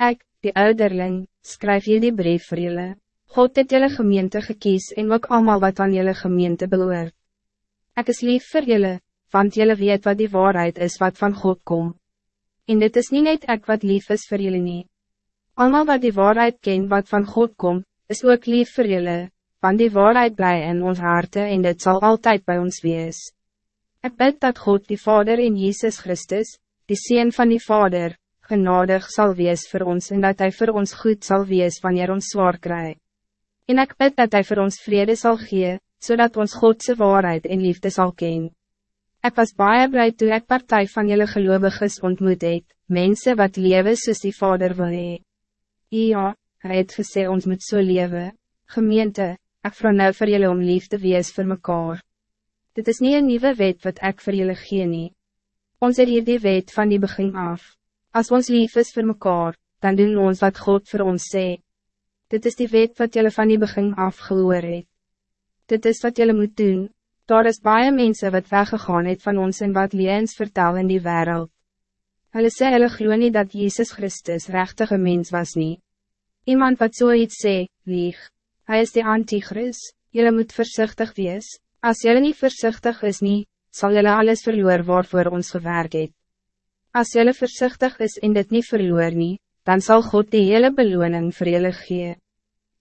Ik, die ouderling, skryf jullie brief voor jullie. God het jullie gemeente gekies en ook allemaal wat aan jullie gemeente beloert. Ik is lief voor jullie, want jullie weet wat die waarheid is wat van God komt. En dit is niet net ik wat lief is voor jullie niet. Allemaal wat die waarheid ken wat van God komt, is ook lief voor jullie, want die waarheid blij in ons harte en dit zal altijd bij ons wees. Ik bid dat God die Vader in Jezus Christus, die Seen van die Vader, genadig zal wees voor ons en dat Hij voor ons goed zal wees wanneer ons zwaar krijgt. En ik bid dat Hij voor ons vrede zal geven, zodat ons Godse waarheid en liefde zal kennen. Ik was baie blij toen ik partij van jullie gelovigen ontmoet het, mensen wat leven soos die Vader wil hee. Ja, hij het gesê ons moet so leven. Gemeente, ik vraag nou voor jullie om lief te wees voor mekaar. Dit is niet een nieuwe wet wat ik voor jullie gee nie. Ons het hier die wet van die begin af. Als ons lief is voor mekaar, dan doen ons wat God voor ons sê. Dit is die wet wat jullie van die begin af gehoor het. Dit is wat jullie moet doen. Daar is baie mense wat weggegaan het van ons en wat leens vertel in die wereld. Hulle sê hulle glo nie dat Jezus Christus rechtige mens was nie. Iemand wat zoiets so sê, lieg. Hij is de antichrist, jullie moet voorzichtig wees. Als jullie niet voorzichtig is niet, zal jullie alles verloor waarvoor ons gewerkt het. Als jullie voorzichtig is en dit niet verloor nie, dan zal God die hele beloning vir jullie gee.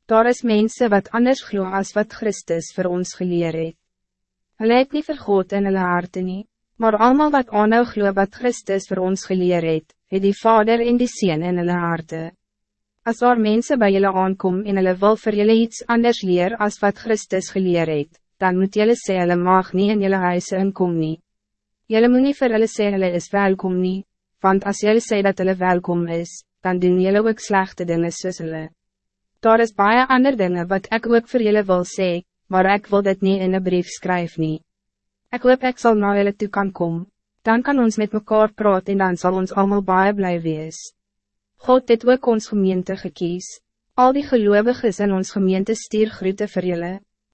Daar is mensen wat anders glo als wat Christus voor ons geleer het. Hulle het nie vir God in hulle harte nie, maar allemaal wat aanhou glo wat Christus voor ons geleer het, het die Vader en die Seen in hulle harte. Als daar mensen bij jullie aankom en hulle wil vir jullie iets anders leer als wat Christus geleer het, dan moet jullie sê hulle mag nie in jullie huise inkom nie. Jylle moet nie vir hulle sê hulle is welkom nie, want als jullie sê dat hulle welkom is, dan doen jullie ook slechte dingen soos hulle. Daar is baie ander dingen wat ik ook voor jullie wil sê, maar ik wil dit niet in een brief schrijven. nie. Ek hoop ek sal na jullie toe kan kom, dan kan ons met mekaar praten en dan zal ons allemaal baie blij wees. God het ook ons gemeente gekies, al die gelovigen in ons gemeente stier groete vir jullie.